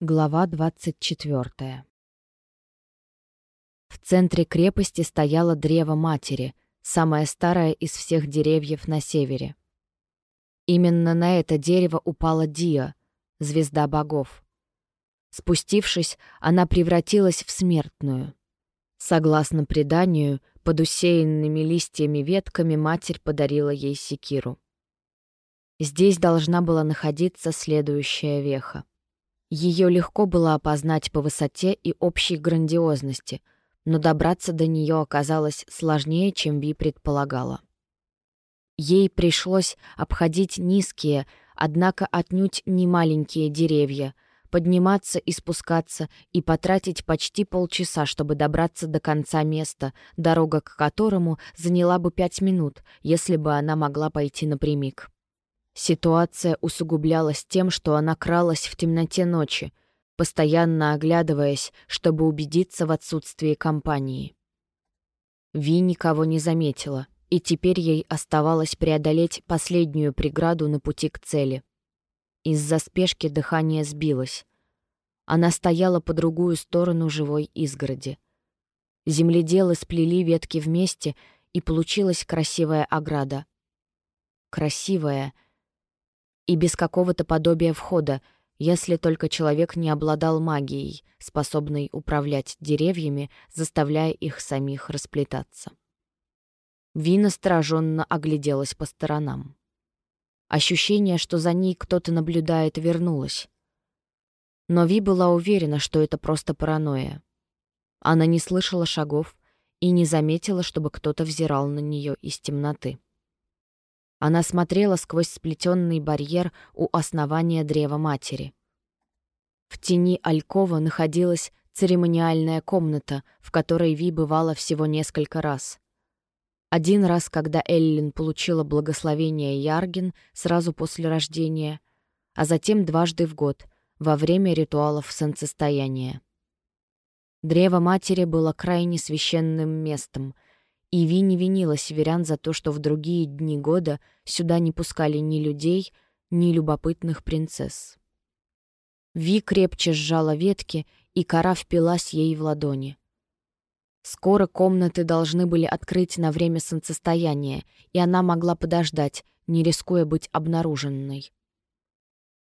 Глава 24. В центре крепости стояло древо матери, самое старое из всех деревьев на севере. Именно на это дерево упала Диа, звезда богов. Спустившись, она превратилась в смертную. Согласно преданию, под усеянными листьями ветками матерь подарила ей секиру. Здесь должна была находиться следующая веха. Ее легко было опознать по высоте и общей грандиозности, но добраться до нее оказалось сложнее, чем Ви предполагала. Ей пришлось обходить низкие, однако отнюдь не маленькие деревья, подниматься и спускаться и потратить почти полчаса, чтобы добраться до конца места, дорога к которому заняла бы пять минут, если бы она могла пойти напрямик. Ситуация усугублялась тем, что она кралась в темноте ночи, постоянно оглядываясь, чтобы убедиться в отсутствии компании. Ви никого не заметила, и теперь ей оставалось преодолеть последнюю преграду на пути к цели. Из-за спешки дыхание сбилось. Она стояла по другую сторону живой изгороди. Земледелы сплели ветки вместе, и получилась красивая ограда. Красивая — и без какого-то подобия входа, если только человек не обладал магией, способной управлять деревьями, заставляя их самих расплетаться. Вина настороженно огляделась по сторонам. Ощущение, что за ней кто-то наблюдает, вернулось. Но Ви была уверена, что это просто паранойя. Она не слышала шагов и не заметила, чтобы кто-то взирал на нее из темноты. Она смотрела сквозь сплетенный барьер у основания древа матери. В тени Алькова находилась церемониальная комната, в которой Ви бывала всего несколько раз. Один раз, когда Эллин получила благословение Яргин сразу после рождения, а затем дважды в год, во время ритуалов солнцестояния. Древо матери было крайне священным местом — и Ви не винила северян за то, что в другие дни года сюда не пускали ни людей, ни любопытных принцесс. Ви крепче сжала ветки, и кора впилась ей в ладони. Скоро комнаты должны были открыть на время солнцестояния, и она могла подождать, не рискуя быть обнаруженной.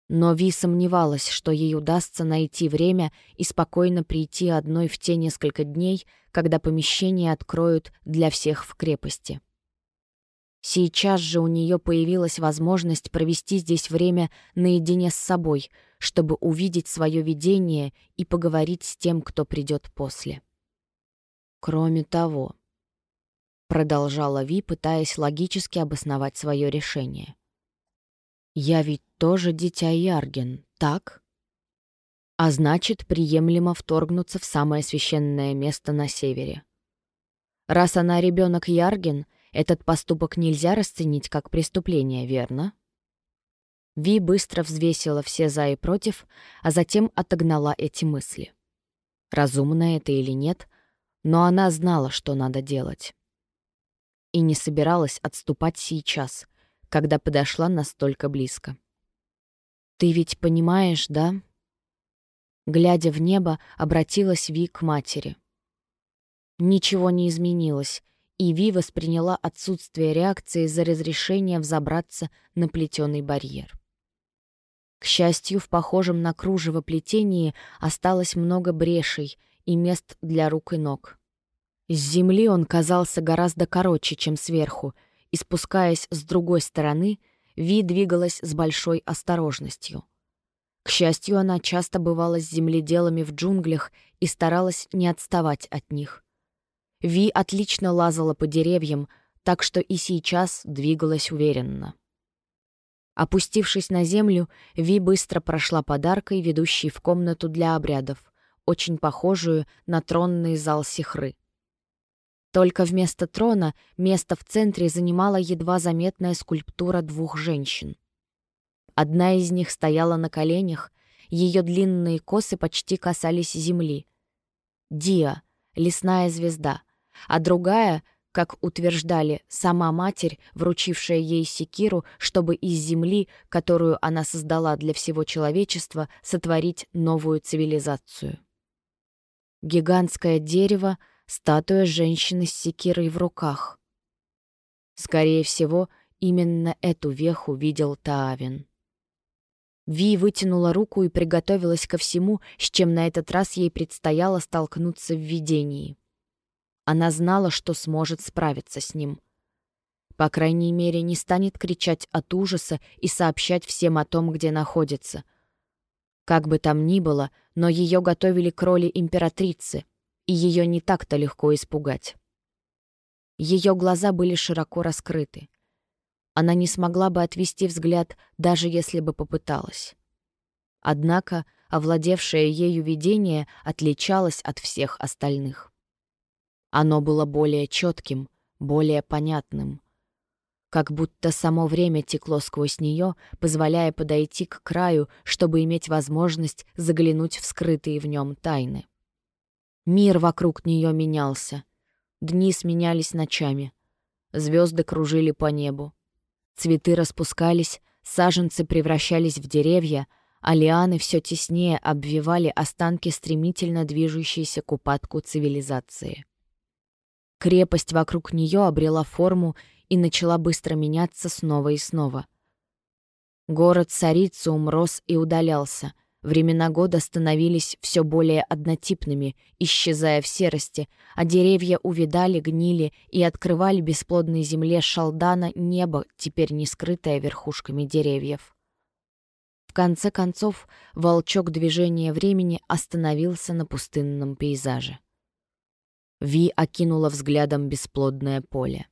Но Ви сомневалась, что ей удастся найти время и спокойно прийти одной в те несколько дней, когда помещение откроют для всех в крепости. Сейчас же у нее появилась возможность провести здесь время наедине с собой, чтобы увидеть свое видение и поговорить с тем, кто придет после. Кроме того, продолжала Ви, пытаясь логически обосновать свое решение. Я ведь тоже дитя Ярген, так? А значит, приемлемо вторгнуться в самое священное место на севере. Раз она ребенок Ярген, этот поступок нельзя расценить как преступление, верно? Ви быстро взвесила все «за» и «против», а затем отогнала эти мысли. Разумно это или нет, но она знала, что надо делать. И не собиралась отступать сейчас, когда подошла настолько близко. «Ты ведь понимаешь, да?» Глядя в небо, обратилась Ви к матери. Ничего не изменилось, и Ви восприняла отсутствие реакции за разрешение взобраться на плетеный барьер. К счастью, в похожем на кружево плетении осталось много брешей и мест для рук и ног. С земли он казался гораздо короче, чем сверху, и спускаясь с другой стороны, Ви двигалась с большой осторожностью. К счастью, она часто бывала с земледелами в джунглях и старалась не отставать от них. Ви отлично лазала по деревьям, так что и сейчас двигалась уверенно. Опустившись на землю, Ви быстро прошла подаркой, ведущей в комнату для обрядов, очень похожую на тронный зал Сихры. Только вместо трона место в центре занимала едва заметная скульптура двух женщин. Одна из них стояла на коленях, ее длинные косы почти касались земли. Диа, лесная звезда, а другая — как утверждали сама матерь, вручившая ей секиру, чтобы из земли, которую она создала для всего человечества, сотворить новую цивилизацию. Гигантское дерево, статуя женщины с секирой в руках. Скорее всего, именно эту веху видел Таавин. Ви вытянула руку и приготовилась ко всему, с чем на этот раз ей предстояло столкнуться в видении. Она знала, что сможет справиться с ним. По крайней мере, не станет кричать от ужаса и сообщать всем о том, где находится. Как бы там ни было, но ее готовили к роли императрицы, и ее не так-то легко испугать. Ее глаза были широко раскрыты. Она не смогла бы отвести взгляд, даже если бы попыталась. Однако овладевшее ею видение отличалось от всех остальных. Оно было более четким, более понятным. Как будто само время текло сквозь нее, позволяя подойти к краю, чтобы иметь возможность заглянуть в скрытые в нем тайны. Мир вокруг нее менялся. Дни сменялись ночами. Звезды кружили по небу. Цветы распускались, саженцы превращались в деревья, а лианы все теснее обвивали останки стремительно движущейся к упадку цивилизации. Крепость вокруг нее обрела форму и начала быстро меняться снова и снова. Город Сарициум рос и удалялся. Времена года становились все более однотипными, исчезая в серости, а деревья увидали, гнили и открывали бесплодной земле Шалдана небо, теперь не скрытое верхушками деревьев. В конце концов, волчок движения времени остановился на пустынном пейзаже. Ви окинула взглядом бесплодное поле.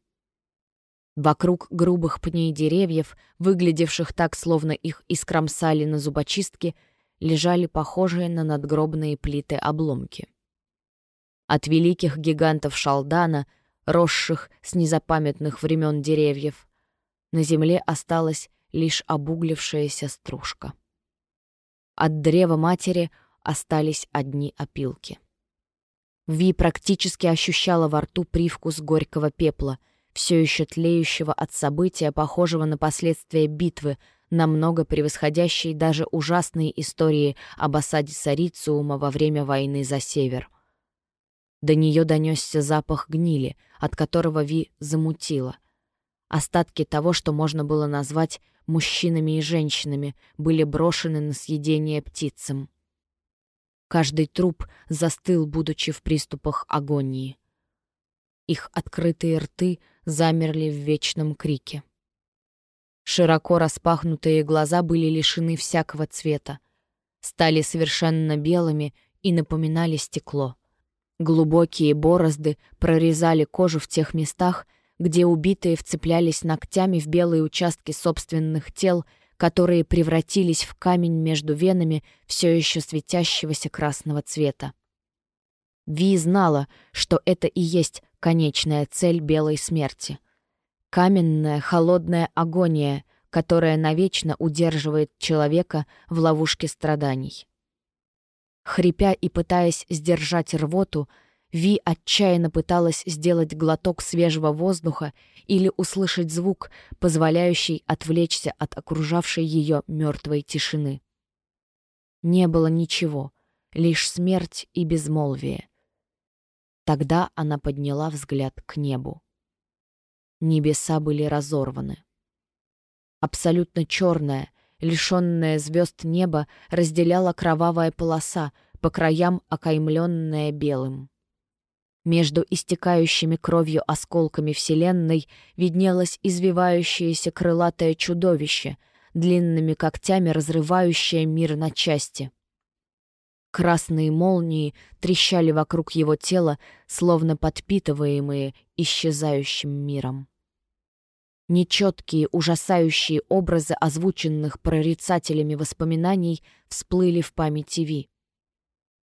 Вокруг грубых пней деревьев, выглядевших так, словно их искромсали на зубочистке, лежали похожие на надгробные плиты обломки. От великих гигантов Шалдана, росших с незапамятных времен деревьев, на земле осталась лишь обуглившаяся стружка. От древа матери остались одни опилки. Ви практически ощущала во рту привкус горького пепла, все еще тлеющего от события, похожего на последствия битвы, намного превосходящей даже ужасные истории об осаде Сарициума во время войны за север. До нее донесся запах гнили, от которого Ви замутила. Остатки того, что можно было назвать мужчинами и женщинами, были брошены на съедение птицам. Каждый труп застыл, будучи в приступах агонии. Их открытые рты замерли в вечном крике. Широко распахнутые глаза были лишены всякого цвета, стали совершенно белыми и напоминали стекло. Глубокие борозды прорезали кожу в тех местах, где убитые вцеплялись ногтями в белые участки собственных тел — которые превратились в камень между венами все еще светящегося красного цвета. Ви знала, что это и есть конечная цель белой смерти. Каменная, холодная агония, которая навечно удерживает человека в ловушке страданий. Хрипя и пытаясь сдержать рвоту, Ви отчаянно пыталась сделать глоток свежего воздуха или услышать звук, позволяющий отвлечься от окружавшей ее мертвой тишины. Не было ничего, лишь смерть и безмолвие. Тогда она подняла взгляд к небу. Небеса были разорваны. Абсолютно черное, лишенное звезд небо разделяла кровавая полоса, по краям окаймленная белым. Между истекающими кровью осколками Вселенной виднелось извивающееся крылатое чудовище, длинными когтями разрывающее мир на части. Красные молнии трещали вокруг его тела, словно подпитываемые исчезающим миром. Нечеткие, ужасающие образы озвученных прорицателями воспоминаний всплыли в памяти Ви.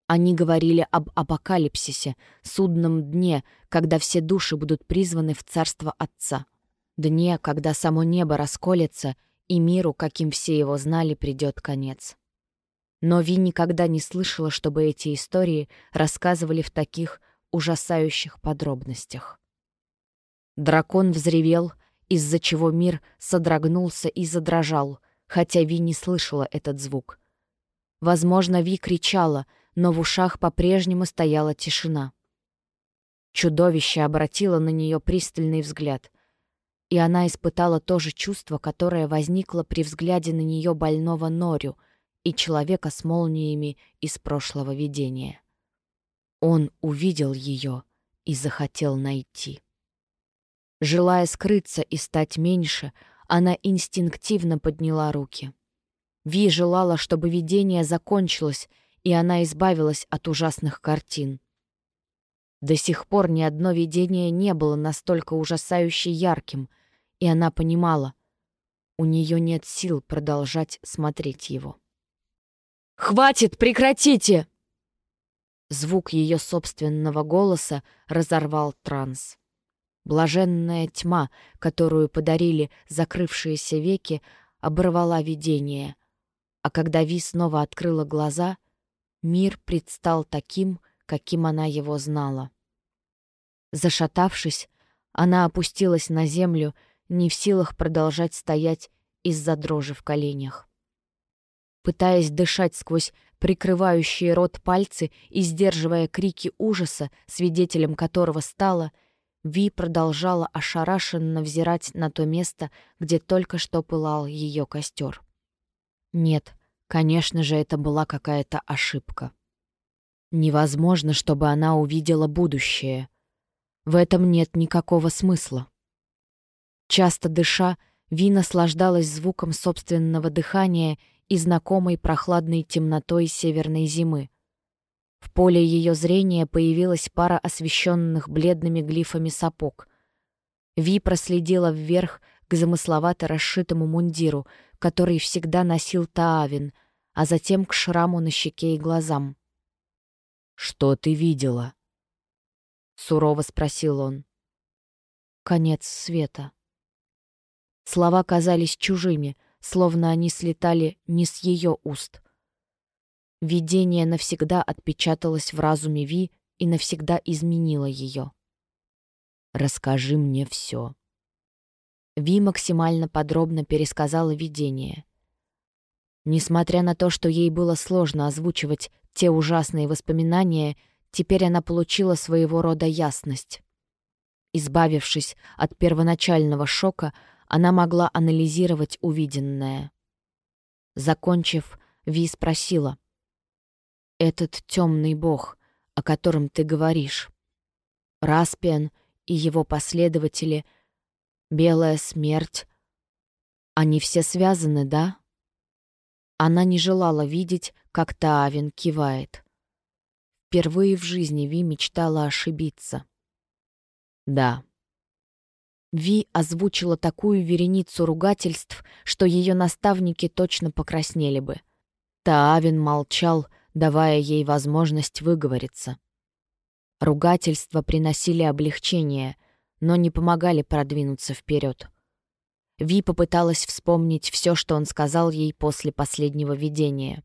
Они говорили об апокалипсисе, судном дне, когда все души будут призваны в царство Отца. Дне, когда само небо расколется, и миру, каким все его знали, придет конец. Но Ви никогда не слышала, чтобы эти истории рассказывали в таких ужасающих подробностях. Дракон взревел, из-за чего мир содрогнулся и задрожал, хотя Ви не слышала этот звук. Возможно, Ви кричала, но в ушах по-прежнему стояла тишина. Чудовище обратило на нее пристальный взгляд, и она испытала то же чувство, которое возникло при взгляде на нее больного Норю и человека с молниями из прошлого видения. Он увидел ее и захотел найти. Желая скрыться и стать меньше, она инстинктивно подняла руки. Ви желала, чтобы видение закончилось, и она избавилась от ужасных картин. До сих пор ни одно видение не было настолько ужасающе ярким, и она понимала, у нее нет сил продолжать смотреть его. «Хватит, прекратите!» Звук ее собственного голоса разорвал транс. Блаженная тьма, которую подарили закрывшиеся веки, оборвала видение, а когда Ви снова открыла глаза, мир предстал таким, каким она его знала. Зашатавшись, она опустилась на землю, не в силах продолжать стоять из-за дрожи в коленях. Пытаясь дышать сквозь прикрывающие рот пальцы и сдерживая крики ужаса, свидетелем которого стала, Ви продолжала ошарашенно взирать на то место, где только что пылал ее костер. Нет, конечно же, это была какая-то ошибка. Невозможно, чтобы она увидела будущее. В этом нет никакого смысла. Часто дыша, Ви наслаждалась звуком собственного дыхания и знакомой прохладной темнотой северной зимы. В поле ее зрения появилась пара освещенных бледными глифами сапог. Ви проследила вверх к замысловато расшитому мундиру, который всегда носил Таавин, а затем к шраму на щеке и глазам. «Что ты видела?» — сурово спросил он. «Конец света». Слова казались чужими, словно они слетали не с ее уст. Видение навсегда отпечаталось в разуме Ви и навсегда изменило ее. «Расскажи мне все». Ви максимально подробно пересказала видение. Несмотря на то, что ей было сложно озвучивать те ужасные воспоминания, теперь она получила своего рода ясность. Избавившись от первоначального шока, она могла анализировать увиденное. Закончив, Ви спросила. «Этот темный бог, о котором ты говоришь, Распиан и его последователи, Белая смерть, они все связаны, да?» Она не желала видеть, как Таавин кивает. Впервые в жизни Ви мечтала ошибиться. «Да». Ви озвучила такую вереницу ругательств, что ее наставники точно покраснели бы. Таавин молчал, давая ей возможность выговориться. Ругательства приносили облегчение, но не помогали продвинуться вперед. Ви попыталась вспомнить все, что он сказал ей после последнего видения.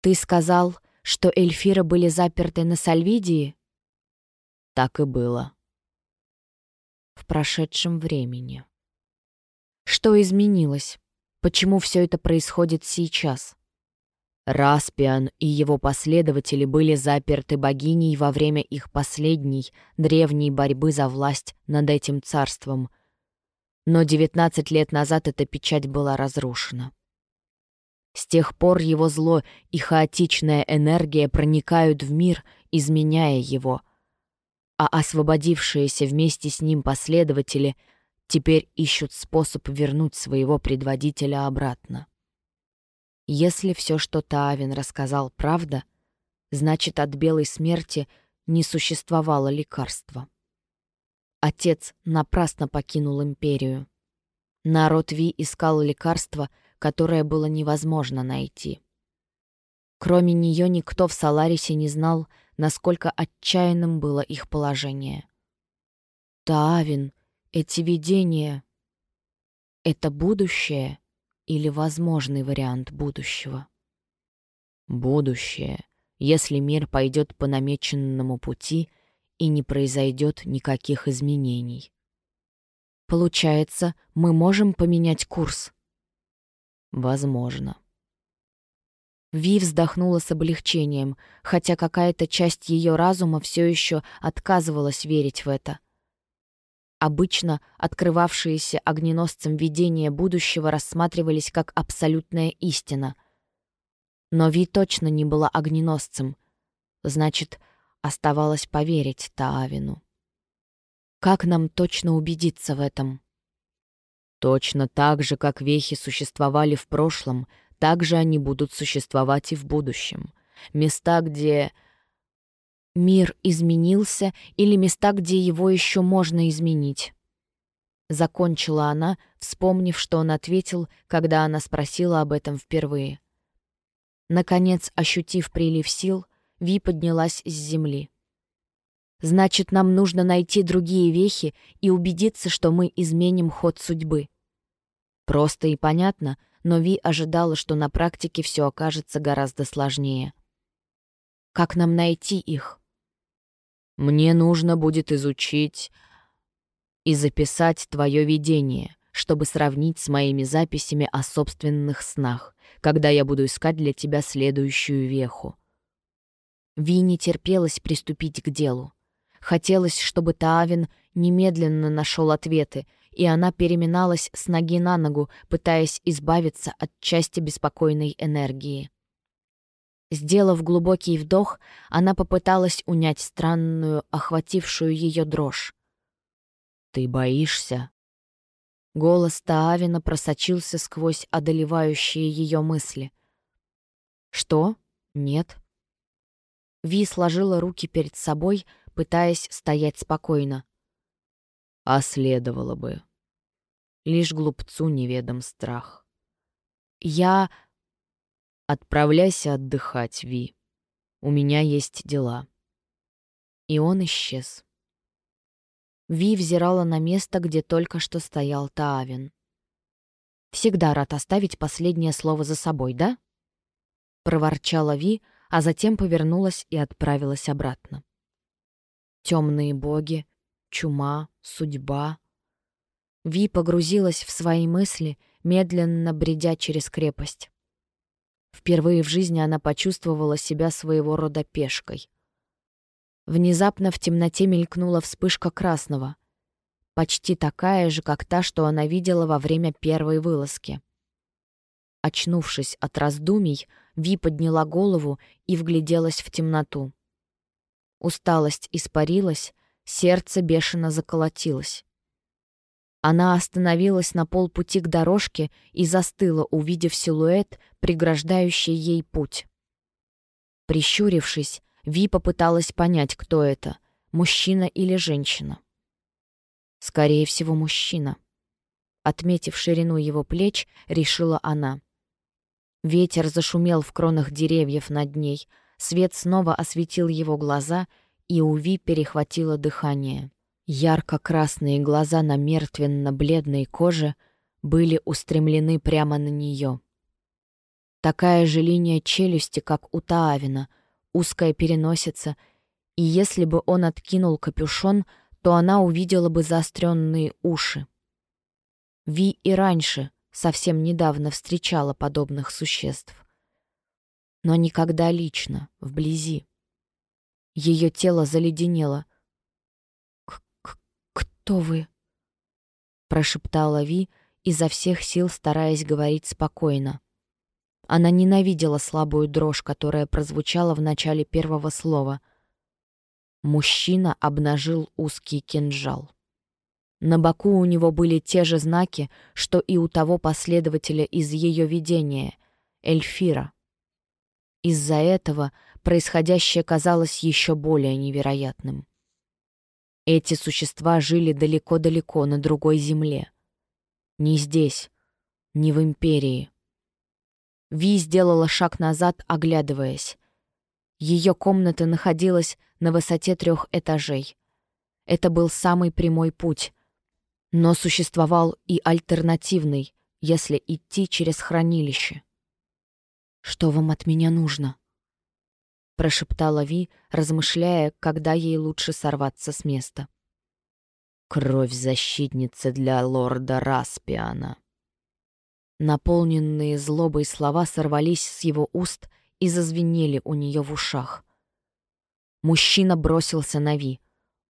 «Ты сказал, что Эльфира были заперты на Сальвидии?» «Так и было». «В прошедшем времени». «Что изменилось? Почему все это происходит сейчас?» Распиан и его последователи были заперты богиней во время их последней, древней борьбы за власть над этим царством — но 19 лет назад эта печать была разрушена. С тех пор его зло и хаотичная энергия проникают в мир, изменяя его, а освободившиеся вместе с ним последователи теперь ищут способ вернуть своего предводителя обратно. Если все, что Таавин рассказал, правда, значит, от белой смерти не существовало лекарства. Отец напрасно покинул империю. Народ Ви искал лекарство, которое было невозможно найти. Кроме нее никто в Саларисе не знал, насколько отчаянным было их положение. Таавин, эти видения — это будущее или возможный вариант будущего? Будущее, если мир пойдет по намеченному пути — и не произойдет никаких изменений. Получается, мы можем поменять курс. Возможно. Ви вздохнула с облегчением, хотя какая-то часть ее разума все еще отказывалась верить в это. Обычно открывавшиеся огненосцем видения будущего рассматривались как абсолютная истина. Но Ви точно не была огненосцем. Значит, оставалось поверить Таавину. Как нам точно убедиться в этом? Точно так же, как вехи существовали в прошлом, так же они будут существовать и в будущем. Места, где мир изменился или места, где его еще можно изменить. Закончила она, вспомнив, что он ответил, когда она спросила об этом впервые. Наконец, ощутив прилив сил, Ви поднялась с земли. «Значит, нам нужно найти другие вехи и убедиться, что мы изменим ход судьбы». Просто и понятно, но Ви ожидала, что на практике все окажется гораздо сложнее. «Как нам найти их?» Мне нужно будет изучить и записать твое видение, чтобы сравнить с моими записями о собственных снах, когда я буду искать для тебя следующую веху. Ви не терпелось приступить к делу. Хотелось, чтобы Таавин немедленно нашел ответы, и она переминалась с ноги на ногу, пытаясь избавиться от части беспокойной энергии. Сделав глубокий вдох, она попыталась унять странную, охватившую ее дрожь. «Ты боишься?» Голос Таавина просочился сквозь одолевающие ее мысли. «Что? Нет». Ви сложила руки перед собой, пытаясь стоять спокойно. «А следовало бы. Лишь глупцу неведом страх». «Я...» «Отправляйся отдыхать, Ви. У меня есть дела». И он исчез. Ви взирала на место, где только что стоял Таавин. «Всегда рад оставить последнее слово за собой, да?» Проворчала Ви, а затем повернулась и отправилась обратно. Темные боги, чума, судьба. Ви погрузилась в свои мысли, медленно бредя через крепость. Впервые в жизни она почувствовала себя своего рода пешкой. Внезапно в темноте мелькнула вспышка красного, почти такая же, как та, что она видела во время первой вылазки. Очнувшись от раздумий, Ви подняла голову и вгляделась в темноту. Усталость испарилась, сердце бешено заколотилось. Она остановилась на полпути к дорожке и застыла, увидев силуэт, преграждающий ей путь. Прищурившись, Ви попыталась понять, кто это — мужчина или женщина. Скорее всего, мужчина. Отметив ширину его плеч, решила она. Ветер зашумел в кронах деревьев над ней, свет снова осветил его глаза, и у Ви перехватило дыхание. Ярко-красные глаза на мертвенно-бледной коже были устремлены прямо на нее. Такая же линия челюсти, как у Таавина, узкая переносица, и если бы он откинул капюшон, то она увидела бы заостренные уши. Ви и раньше, совсем недавно, встречала подобных существ. Но никогда лично, вблизи. Ее тело заледенело, «Кто вы?» — прошептала Ви, изо всех сил стараясь говорить спокойно. Она ненавидела слабую дрожь, которая прозвучала в начале первого слова. Мужчина обнажил узкий кинжал. На боку у него были те же знаки, что и у того последователя из ее видения — Эльфира. Из-за этого происходящее казалось еще более невероятным. Эти существа жили далеко-далеко на другой земле. Не здесь, не в Империи. Ви сделала шаг назад, оглядываясь. Ее комната находилась на высоте трех этажей. Это был самый прямой путь. Но существовал и альтернативный, если идти через хранилище. «Что вам от меня нужно?» Прошептала Ви, размышляя, когда ей лучше сорваться с места. Кровь защитницы для лорда Распиана. Наполненные злобой слова сорвались с его уст и зазвенели у нее в ушах. Мужчина бросился на Ви.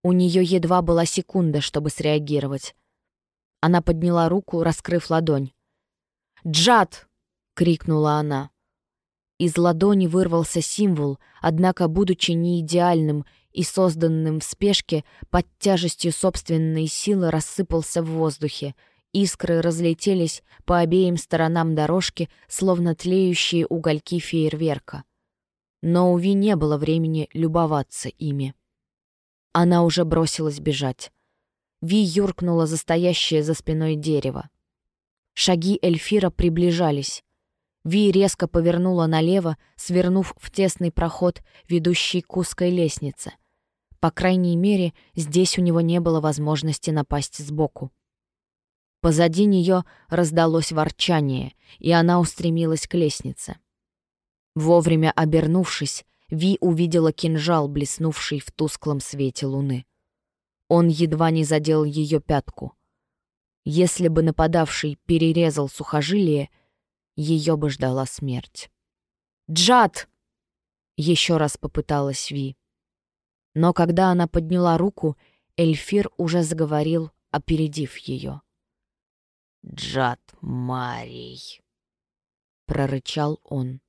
У нее едва была секунда, чтобы среагировать. Она подняла руку, раскрыв ладонь. «Джад!» — крикнула она. Из ладони вырвался символ, однако, будучи не идеальным и созданным в спешке, под тяжестью собственной силы рассыпался в воздухе. Искры разлетелись по обеим сторонам дорожки, словно тлеющие угольки фейерверка. Но у Ви не было времени любоваться ими. Она уже бросилась бежать. Ви юркнула за стоящее за спиной дерево. Шаги Эльфира приближались. Ви резко повернула налево, свернув в тесный проход, ведущий к узкой лестнице. По крайней мере, здесь у него не было возможности напасть сбоку. Позади нее раздалось ворчание, и она устремилась к лестнице. Вовремя обернувшись, Ви увидела кинжал, блеснувший в тусклом свете луны. Он едва не задел ее пятку. Если бы нападавший перерезал сухожилие, ее бы ждала смерть. «Джад!» — еще раз попыталась Ви. Но когда она подняла руку, Эльфир уже заговорил, опередив ее. «Джад Марий!» — прорычал он.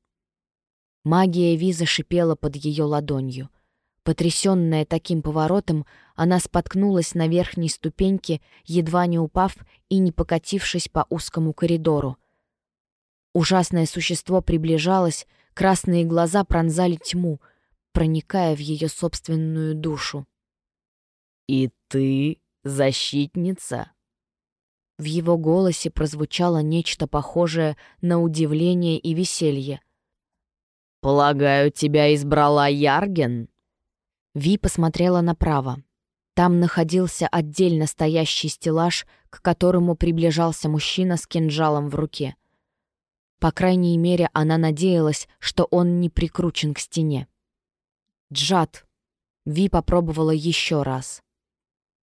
Магия Виза шипела под ее ладонью. Потрясенная таким поворотом, она споткнулась на верхней ступеньке, едва не упав и не покатившись по узкому коридору. Ужасное существо приближалось, красные глаза пронзали тьму, проникая в ее собственную душу. «И ты защитница?» В его голосе прозвучало нечто похожее на удивление и веселье. «Полагаю, тебя избрала Ярген?» Ви посмотрела направо. Там находился отдельно стоящий стеллаж, к которому приближался мужчина с кинжалом в руке. По крайней мере, она надеялась, что он не прикручен к стене. «Джад!» Ви попробовала еще раз.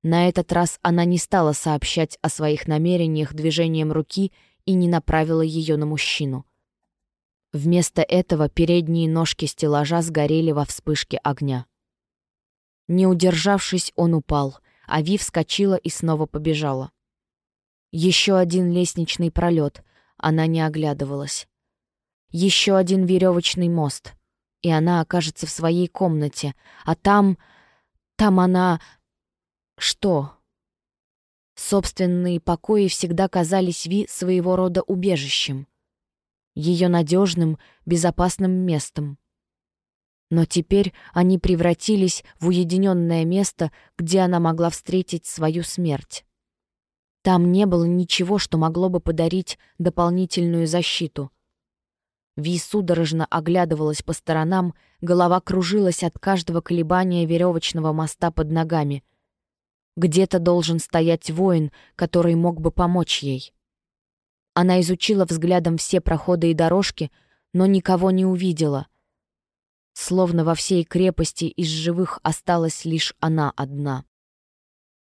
На этот раз она не стала сообщать о своих намерениях движением руки и не направила ее на мужчину. Вместо этого передние ножки стеллажа сгорели во вспышке огня. Не удержавшись, он упал, а Ви вскочила и снова побежала. Еще один лестничный пролет, она не оглядывалась. Еще один веревочный мост, и она окажется в своей комнате, а там... там она... что? Собственные покои всегда казались Ви своего рода убежищем — ее надежным, безопасным местом. Но теперь они превратились в уединенное место, где она могла встретить свою смерть. Там не было ничего, что могло бы подарить дополнительную защиту. Ви судорожно оглядывалась по сторонам, голова кружилась от каждого колебания веревочного моста под ногами. Где-то должен стоять воин, который мог бы помочь ей. Она изучила взглядом все проходы и дорожки, но никого не увидела. Словно во всей крепости из живых осталась лишь она одна.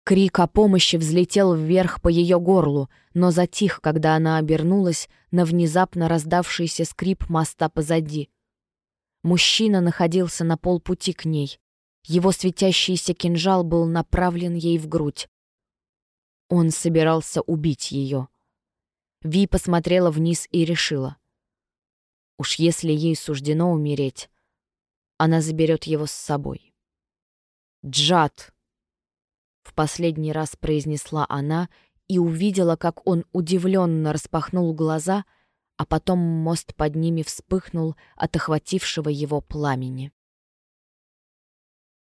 Крик о помощи взлетел вверх по ее горлу, но затих, когда она обернулась на внезапно раздавшийся скрип моста позади. Мужчина находился на полпути к ней. Его светящийся кинжал был направлен ей в грудь. Он собирался убить ее. Ви посмотрела вниз и решила. Уж если ей суждено умереть, она заберет его с собой. «Джад!» — в последний раз произнесла она и увидела, как он удивленно распахнул глаза, а потом мост под ними вспыхнул от охватившего его пламени.